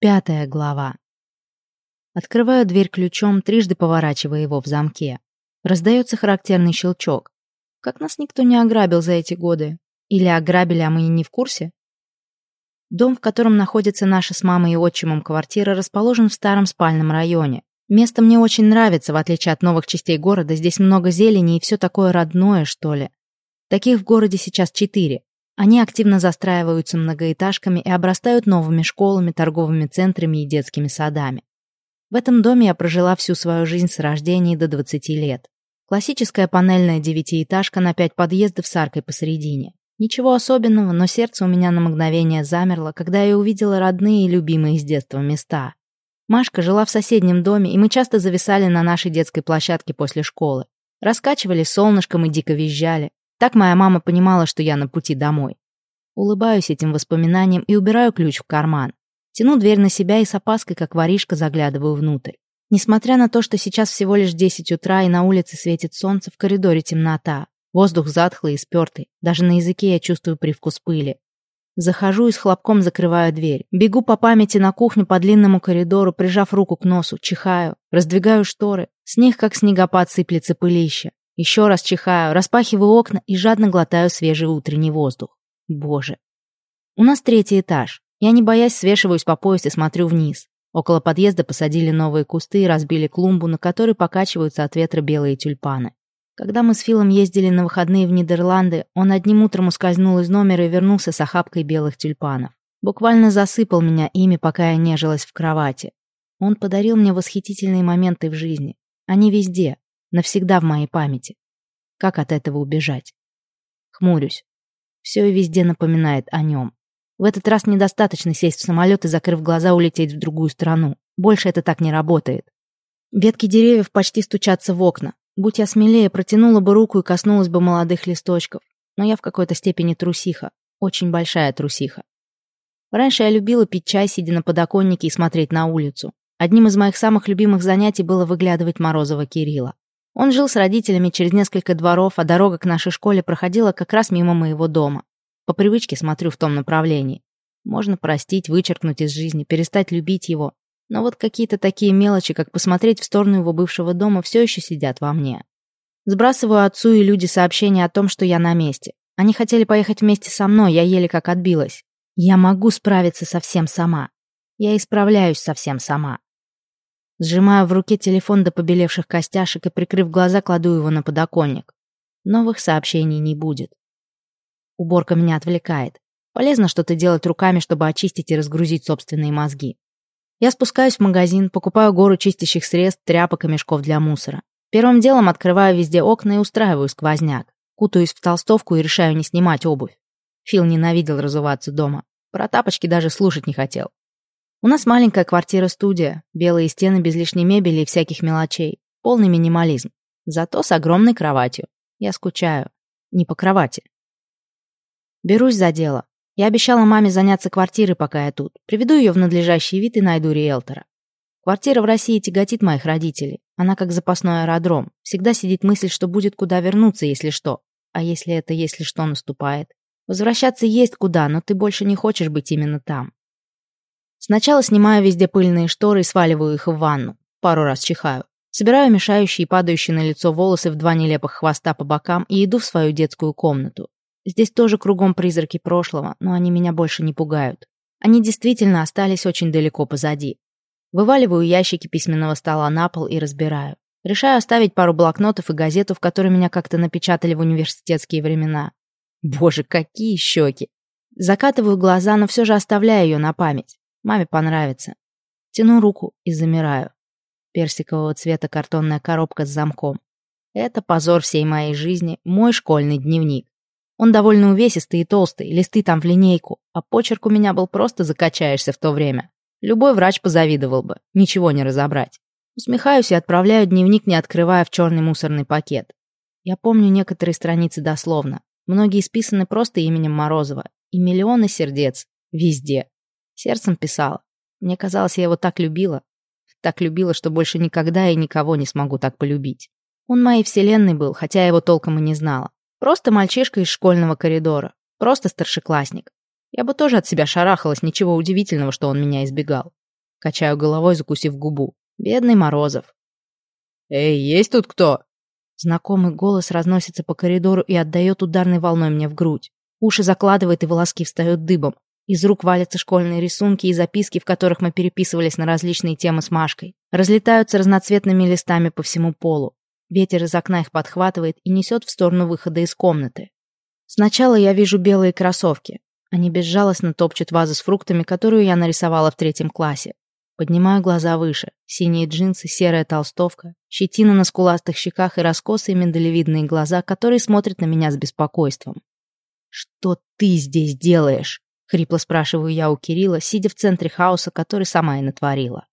Пятая глава. Открываю дверь ключом, трижды поворачивая его в замке. Раздается характерный щелчок. Как нас никто не ограбил за эти годы? Или ограбили, а мы и не в курсе? Дом, в котором находится наша с мамой и отчимом квартира, расположен в старом спальном районе. Место мне очень нравится, в отличие от новых частей города. Здесь много зелени и все такое родное, что ли. Таких в городе сейчас четыре. Они активно застраиваются многоэтажками и обрастают новыми школами, торговыми центрами и детскими садами. В этом доме я прожила всю свою жизнь с рождения до 20 лет. Классическая панельная девятиэтажка на пять подъездов с аркой посередине. Ничего особенного, но сердце у меня на мгновение замерло, когда я увидела родные и любимые с детства места. Машка жила в соседнем доме, и мы часто зависали на нашей детской площадке после школы. Раскачивали солнышком и дико визжали. Так моя мама понимала, что я на пути домой. Улыбаюсь этим воспоминаниям и убираю ключ в карман. Тяну дверь на себя и с опаской, как воришка, заглядываю внутрь. Несмотря на то, что сейчас всего лишь 10 утра и на улице светит солнце, в коридоре темнота. Воздух затхлый и спертый. Даже на языке я чувствую привкус пыли. Захожу и с хлопком закрываю дверь. Бегу по памяти на кухню по длинному коридору, прижав руку к носу, чихаю, раздвигаю шторы. С них, как снегопад, сыплется пылище. Еще раз чихаю, распахиваю окна и жадно глотаю свежий утренний воздух. Боже. У нас третий этаж. Я, не боясь, свешиваюсь по пояс и смотрю вниз. Около подъезда посадили новые кусты и разбили клумбу, на которой покачиваются от ветра белые тюльпаны. Когда мы с Филом ездили на выходные в Нидерланды, он одним утром ускользнул из номера и вернулся с охапкой белых тюльпанов. Буквально засыпал меня ими, пока я нежилась в кровати. Он подарил мне восхитительные моменты в жизни. Они везде, Навсегда в моей памяти. Как от этого убежать? Хмурюсь. Все и везде напоминает о нем. В этот раз недостаточно сесть в самолет и, закрыв глаза, улететь в другую страну. Больше это так не работает. Ветки деревьев почти стучатся в окна. Будь я смелее, протянула бы руку и коснулась бы молодых листочков. Но я в какой-то степени трусиха. Очень большая трусиха. Раньше я любила пить чай, сидя на подоконнике и смотреть на улицу. Одним из моих самых любимых занятий было выглядывать Морозова Кирилла. Он жил с родителями через несколько дворов, а дорога к нашей школе проходила как раз мимо моего дома. По привычке смотрю в том направлении. Можно простить, вычеркнуть из жизни, перестать любить его. Но вот какие-то такие мелочи, как посмотреть в сторону его бывшего дома, все еще сидят во мне. Сбрасываю отцу и люди сообщения о том, что я на месте. Они хотели поехать вместе со мной, я еле как отбилась. Я могу справиться совсем сама. Я исправляюсь совсем сама. Сжимаю в руке телефон до побелевших костяшек и, прикрыв глаза, кладу его на подоконник. Новых сообщений не будет. Уборка меня отвлекает. Полезно что-то делать руками, чтобы очистить и разгрузить собственные мозги. Я спускаюсь в магазин, покупаю гору чистящих средств, тряпок и мешков для мусора. Первым делом открываю везде окна и устраиваю сквозняк. Кутаюсь в толстовку и решаю не снимать обувь. Фил ненавидел разуваться дома. Про тапочки даже слушать не хотел. У нас маленькая квартира-студия, белые стены без лишней мебели и всяких мелочей. Полный минимализм. Зато с огромной кроватью. Я скучаю. Не по кровати. Берусь за дело. Я обещала маме заняться квартирой, пока я тут. Приведу ее в надлежащий вид и найду риэлтора. Квартира в России тяготит моих родителей. Она как запасной аэродром. Всегда сидит мысль, что будет куда вернуться, если что. А если это если что наступает? Возвращаться есть куда, но ты больше не хочешь быть именно там. Сначала снимаю везде пыльные шторы и сваливаю их в ванну. Пару раз чихаю. Собираю мешающие и падающие на лицо волосы в два нелепых хвоста по бокам и иду в свою детскую комнату. Здесь тоже кругом призраки прошлого, но они меня больше не пугают. Они действительно остались очень далеко позади. Вываливаю ящики письменного стола на пол и разбираю. Решаю оставить пару блокнотов и газету, в которой меня как-то напечатали в университетские времена. Боже, какие щеки! Закатываю глаза, но все же оставляю ее на память. Маме понравится. Тяну руку и замираю. Персикового цвета картонная коробка с замком. Это позор всей моей жизни, мой школьный дневник. Он довольно увесистый и толстый, листы там в линейку, а почерк у меня был просто закачаешься в то время. Любой врач позавидовал бы, ничего не разобрать. Усмехаюсь и отправляю дневник, не открывая в черный мусорный пакет. Я помню некоторые страницы дословно. Многие списаны просто именем Морозова. И миллионы сердец. Везде. Сердцем писала. Мне казалось, я его так любила. Так любила, что больше никогда и никого не смогу так полюбить. Он моей вселенной был, хотя я его толком и не знала. Просто мальчишка из школьного коридора. Просто старшеклассник. Я бы тоже от себя шарахалась, ничего удивительного, что он меня избегал. Качаю головой, закусив губу. Бедный Морозов. «Эй, есть тут кто?» Знакомый голос разносится по коридору и отдает ударной волной мне в грудь. Уши закладывает, и волоски встают дыбом. Из рук валятся школьные рисунки и записки, в которых мы переписывались на различные темы с Машкой. Разлетаются разноцветными листами по всему полу. Ветер из окна их подхватывает и несет в сторону выхода из комнаты. Сначала я вижу белые кроссовки. Они безжалостно топчут вазу с фруктами, которую я нарисовала в третьем классе. Поднимаю глаза выше. Синие джинсы, серая толстовка, щетина на скуластых щеках и раскосые миндалевидные глаза, которые смотрят на меня с беспокойством. «Что ты здесь делаешь?» Хрипло спрашиваю я у Кирилла, сидя в центре хаоса, который сама и натворила.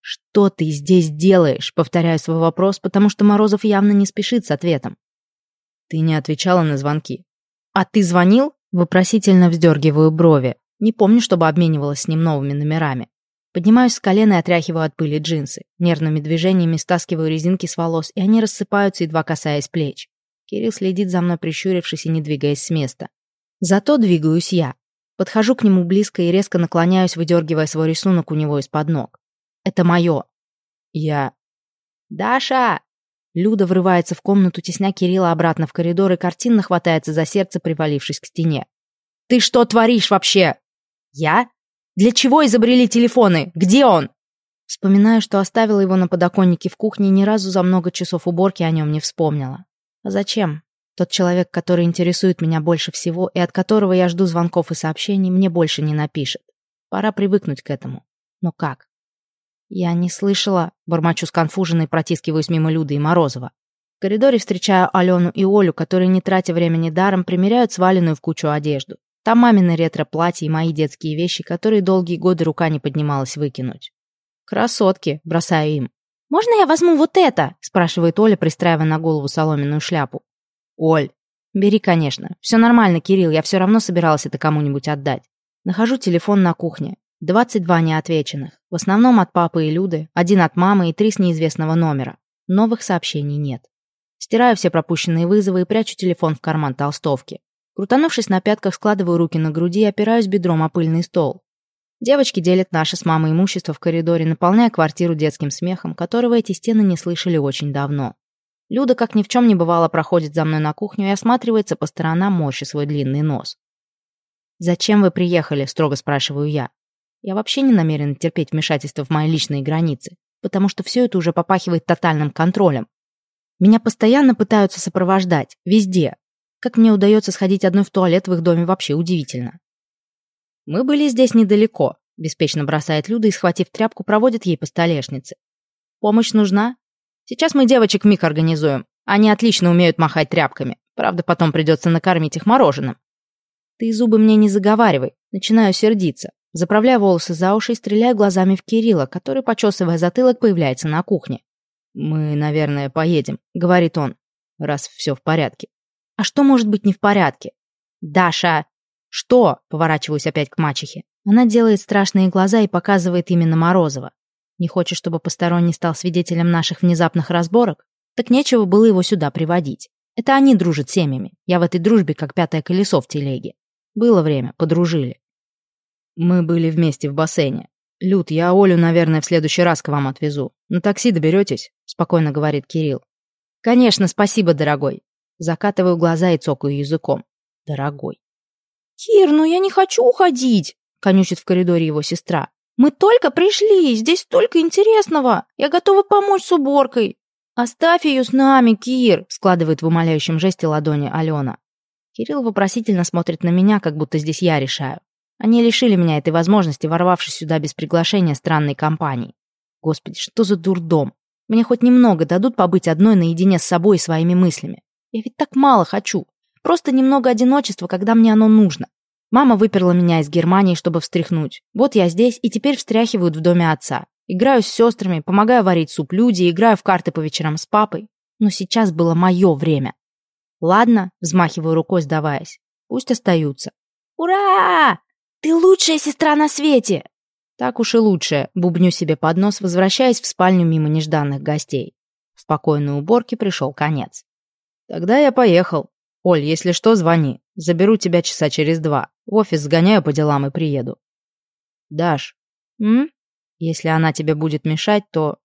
«Что ты здесь делаешь?» Повторяю свой вопрос, потому что Морозов явно не спешит с ответом. «Ты не отвечала на звонки». «А ты звонил?» Вопросительно вздергиваю брови. Не помню, чтобы обменивалась с ним новыми номерами. Поднимаюсь с колена и отряхиваю от пыли джинсы. Нервными движениями стаскиваю резинки с волос, и они рассыпаются, едва касаясь плеч. Кирилл следит за мной, прищурившись и не двигаясь с места. Зато двигаюсь я. Подхожу к нему близко и резко наклоняюсь, выдергивая свой рисунок у него из-под ног. Это мое. Я... «Даша!» Люда врывается в комнату, тесня Кирилла обратно в коридор и картинно хватается за сердце, привалившись к стене. «Ты что творишь вообще?» «Я? Для чего изобрели телефоны? Где он?» Вспоминаю, что оставила его на подоконнике в кухне ни разу за много часов уборки о нем не вспомнила. А зачем? Тот человек, который интересует меня больше всего и от которого я жду звонков и сообщений, мне больше не напишет. Пора привыкнуть к этому. Но как? Я не слышала, бормочу сконфуженно и протискиваюсь мимо Люды и Морозова. В коридоре встречаю Алену и Олю, которые, не тратя времени даром, примеряют сваленную в кучу одежду. Там мамины ретро-платья и мои детские вещи, которые долгие годы рука не поднималась выкинуть. «Красотки!» — бросаю им. «Можно я возьму вот это?» — спрашивает Оля, пристраивая на голову соломенную шляпу. «Оль, бери, конечно. Все нормально, Кирилл, я все равно собиралась это кому-нибудь отдать. Нахожу телефон на кухне. 22 неотвеченных. В основном от папы и Люды, один от мамы и три с неизвестного номера. Новых сообщений нет. Стираю все пропущенные вызовы и прячу телефон в карман толстовки. Крутанувшись на пятках, складываю руки на груди и опираюсь бедром о пыльный стол. Девочки делят наше с мамой имущество в коридоре, наполняя квартиру детским смехом, которого эти стены не слышали очень давно. Люда, как ни в чем не бывало, проходит за мной на кухню и осматривается по сторонам, морщи свой длинный нос. «Зачем вы приехали?» — строго спрашиваю я. Я вообще не намерен терпеть вмешательство в мои личные границы, потому что все это уже попахивает тотальным контролем. Меня постоянно пытаются сопровождать, везде. Как мне удается сходить одной в туалет в их доме, вообще удивительно. «Мы были здесь недалеко», — беспечно бросает Люда и, схватив тряпку, проводит ей по столешнице. «Помощь нужна?» Сейчас мы девочек миг организуем. Они отлично умеют махать тряпками. Правда, потом придется накормить их мороженым. Ты зубы мне не заговаривай. Начинаю сердиться. Заправляю волосы за уши и стреляю глазами в Кирилла, который, почесывая затылок, появляется на кухне. «Мы, наверное, поедем», — говорит он, — «раз все в порядке». «А что может быть не в порядке?» «Даша!» «Что?» — поворачиваюсь опять к мачехе. Она делает страшные глаза и показывает именно Морозова. Не хочешь, чтобы посторонний стал свидетелем наших внезапных разборок? Так нечего было его сюда приводить. Это они дружат семьями. Я в этой дружбе как пятое колесо в телеге. Было время, подружили. Мы были вместе в бассейне. Люд, я Олю, наверное, в следующий раз к вам отвезу. На такси доберетесь? Спокойно говорит Кирилл. Конечно, спасибо, дорогой. Закатываю глаза и цокаю языком. Дорогой. Кир, ну я не хочу уходить, конючит в коридоре его сестра. «Мы только пришли, здесь столько интересного. Я готова помочь с уборкой». «Оставь ее с нами, Кир», — складывает в умоляющем жесте ладони Алена. Кирилл вопросительно смотрит на меня, как будто здесь я решаю. Они лишили меня этой возможности, ворвавшись сюда без приглашения странной компании. Господи, что за дурдом? Мне хоть немного дадут побыть одной наедине с собой и своими мыслями. Я ведь так мало хочу. Просто немного одиночества, когда мне оно нужно. Мама выперла меня из Германии, чтобы встряхнуть. Вот я здесь, и теперь встряхивают в доме отца. Играю с сестрами, помогаю варить суп люди, играю в карты по вечерам с папой. Но сейчас было мое время. Ладно, взмахиваю рукой, сдаваясь. Пусть остаются. Ура! Ты лучшая сестра на свете! Так уж и лучшая, бубню себе под нос, возвращаясь в спальню мимо нежданных гостей. В спокойной уборке пришел конец. Тогда я поехал. Оль, если что, звони. Заберу тебя часа через два. В офис сгоняю по делам и приеду. Даш. М? Если она тебе будет мешать, то...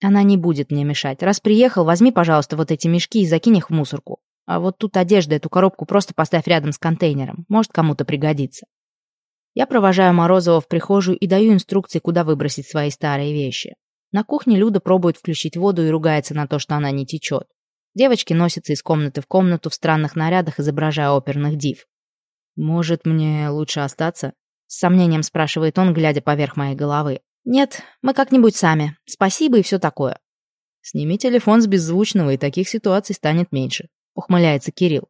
Она не будет мне мешать. Раз приехал, возьми, пожалуйста, вот эти мешки и закинь их в мусорку. А вот тут одежда, эту коробку просто поставь рядом с контейнером. Может, кому-то пригодится. Я провожаю Морозова в прихожую и даю инструкции, куда выбросить свои старые вещи. На кухне Люда пробует включить воду и ругается на то, что она не течет. Девочки носятся из комнаты в комнату в странных нарядах, изображая оперных див. «Может, мне лучше остаться?» С сомнением спрашивает он, глядя поверх моей головы. «Нет, мы как-нибудь сами. Спасибо и все такое». «Сними телефон с беззвучного, и таких ситуаций станет меньше», — ухмыляется Кирилл.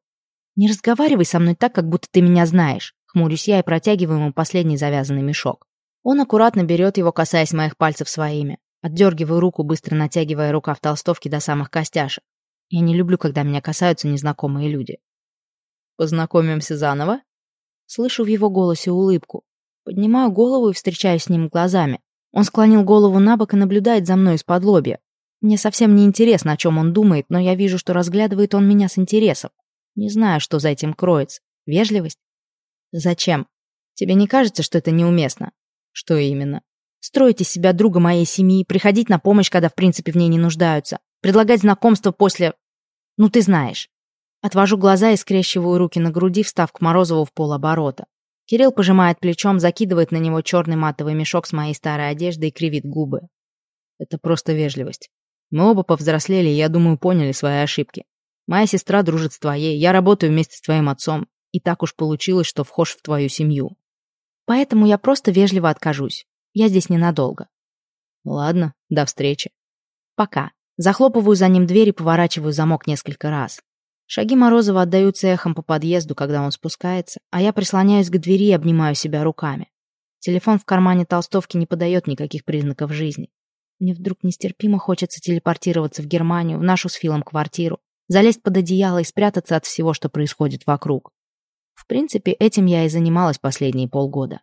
«Не разговаривай со мной так, как будто ты меня знаешь», — хмурюсь я и протягиваю ему последний завязанный мешок. Он аккуратно берет его, касаясь моих пальцев своими. Отдергиваю руку, быстро натягивая рукав толстовки до самых костяшек. Я не люблю, когда меня касаются незнакомые люди. «Познакомимся заново?» Слышу в его голосе улыбку. Поднимаю голову и встречаюсь с ним глазами. Он склонил голову на бок и наблюдает за мной из-под лобья. Мне совсем не интересно, о чем он думает, но я вижу, что разглядывает он меня с интересом. Не знаю, что за этим кроется. Вежливость? Зачем? Тебе не кажется, что это неуместно? Что именно? Строить из себя друга моей семьи, приходить на помощь, когда в принципе в ней не нуждаются, предлагать знакомство после... Ну, ты знаешь. Отвожу глаза и скрещиваю руки на груди, встав к Морозову в полоборота. Кирилл пожимает плечом, закидывает на него черный матовый мешок с моей старой одеждой и кривит губы. Это просто вежливость. Мы оба повзрослели и, я думаю, поняли свои ошибки. Моя сестра дружит с твоей, я работаю вместе с твоим отцом, и так уж получилось, что вхож в твою семью. Поэтому я просто вежливо откажусь. Я здесь ненадолго. Ладно, до встречи. Пока. Захлопываю за ним дверь и поворачиваю замок несколько раз. Шаги Морозова отдаются эхом по подъезду, когда он спускается, а я прислоняюсь к двери и обнимаю себя руками. Телефон в кармане толстовки не подает никаких признаков жизни. Мне вдруг нестерпимо хочется телепортироваться в Германию, в нашу с Филом квартиру, залезть под одеяло и спрятаться от всего, что происходит вокруг. В принципе, этим я и занималась последние полгода.